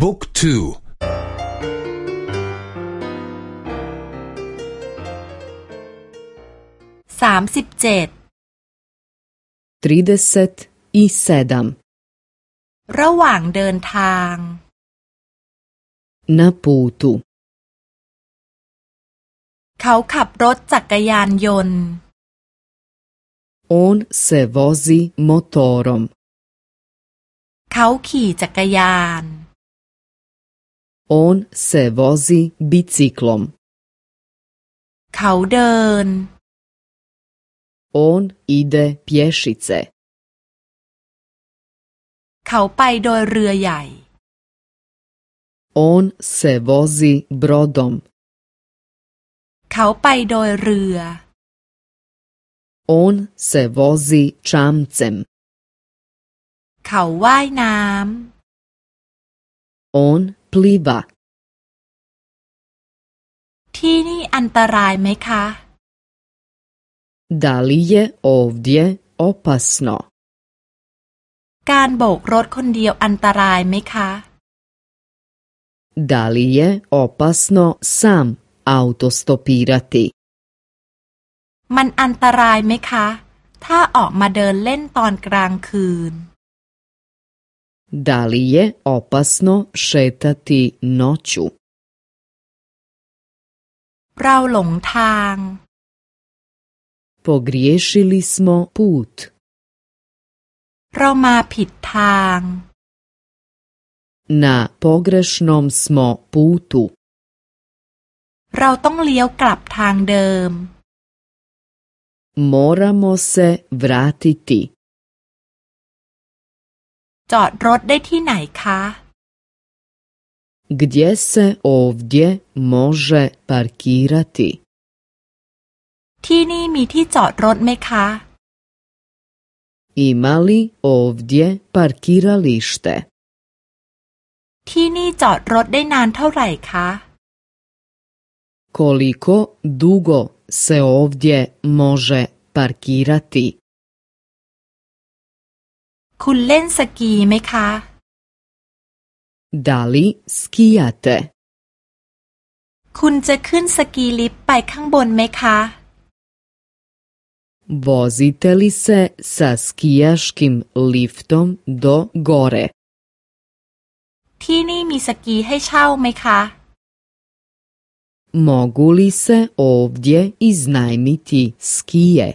บุ๊กทูสามสิบเจ็ดระหว่างเดินทาง Na putu เขาขับรถจักรยานยนต์ On se vozi motorom เขาขี่จักรยาน On se vozi biciklom เขาเดิน On ide pješice เขาไปโดยเรือใหญ่ On se vozi brodom เขาไปโดยเรือ On se vozi čamcem เขาว่ายน้ำ On pliva ที่นี่อันตรายไหมคะ Da li je ovdje opasno การโบกรถคนเดียวอันตรายไหมคะ Da li je opasno sam autostopirati มันอันตรายไหมคะ ถ้าออกมาเดินเล่นตอนกลางคืน Da li je opasno šetati noću เราหลงทาง Pogriješili smo put เรามาผิดทาง Na pogrešnom smo putu เราต้องเลี้ยวกลับทางเดิม Moramo se vratiti จอดรถได้ที่ไหนคะ Gdje se ovdje može parkirati ที่นี่มีที่จอดรถไหมคะ Ima li ovdje parkiralište ที่นี่จอดรถได้นานเท่าไหร่คะ Koliko dugo se ovdje može parkirati คุณเล่นสกีไหมคะ Da li skijate คุณจะขึ้นสกีลิฟต์ไปข้างบนไหมคะ Vozite li se sa skijaškim liftom do gore ที่นี่มีสกีให้เช่าไหมคะ Mogu li se ovdje iznajmiti skije